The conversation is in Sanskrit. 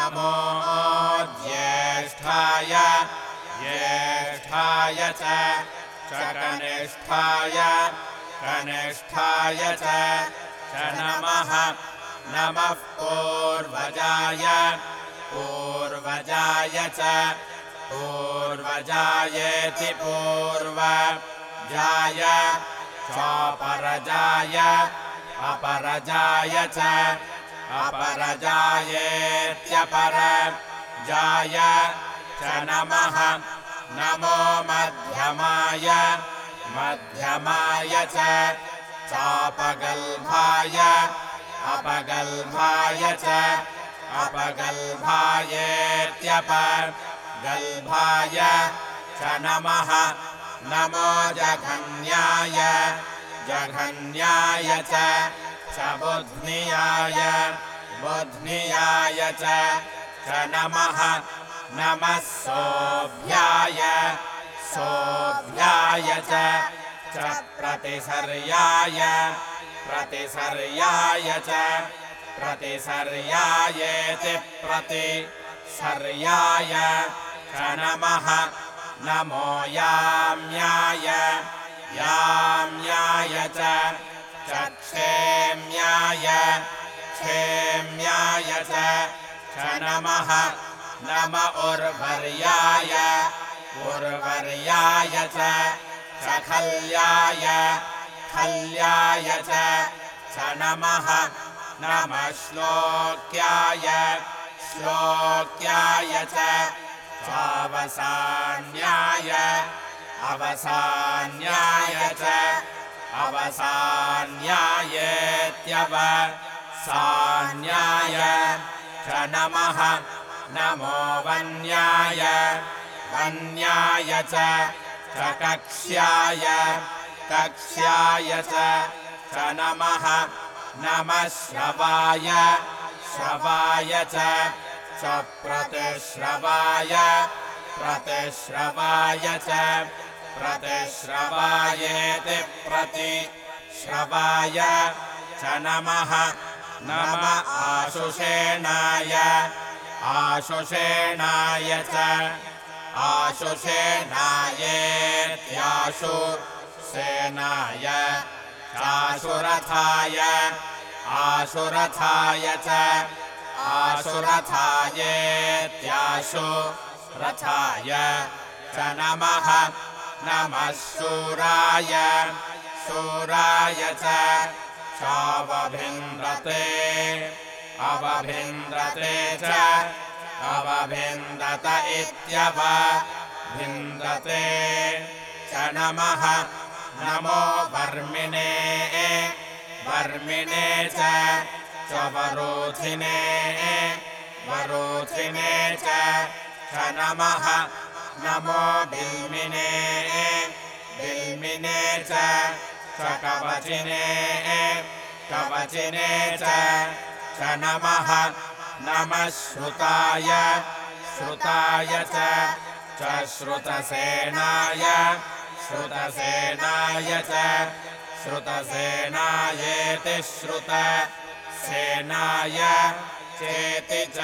नमो ज्येष्ठाय ज्येष्ठाय च कनिष्ठाय कनिष्ठाय च नमः। नमः पूर्वजाय। पूर्वजाय च। पूर्वजायेति पूर्वजाय। चापरजाय। अपरजाय च अपरजायेत्यपरजाय च नमः। नमो मध्यमाय मध्यमाय च चापगल्भाय अपगल्भाय च अपगल्भायेत्यपगल्भाय च नमः। नमो जघन्याय जघन्याय च बुध्नियाय बुध्नियाय च नमः। नमः सोऽभ्याय सोऽभ्याय च प्रतिसर्याय प्रतिसर्याय च प्रतिसर्यायेति प्रतिसर्याय च नमः। नमो याम्याय याम्याय च क्षेम्याय क्षेम्याय च नमः नम उर्वर्याय उर्वर्याय च खल्याय खल्याय च नमः नमः श्लोक्याय श्लोक्याय च चावसान्याय अवसान्याय च अवसान्यायेत्यवसान्याय च नमः। नमो वन्याय। वन्याय च। कक्ष्याय। कक्ष्याय च। नमः। नमः श्रवाय श्रवाय च प्रतिश्रवाय। प्रतिश्रवाय च। प्रतिश्रवायेति प्रतिश्रवाय च नमः। नम आशुषेणाय। आशुषेणाय च। आशुषेणायेत्याशु सेनाय चाशुरथाय आशुरथाय च। आशुरथायेत्याशु रथाय च नमः। नमः शूराय। शूराय च चावभिन्द्रते अवभिन्द्रते च। अवभिन्दत इत्यवभिन्दते च नमः। नमो वर्मिणे। वर्मिणे च। वरोधिने वरोधिने च नमः। नमो बिल्मिने। बिल्मिने च कवचिने कवचिने च नमः नमः श्रुताय श्रुताय च श्रुतसेनाय श्रुतसेनाय च श्रुतसेनायेति श्रुतसेनाय चेति च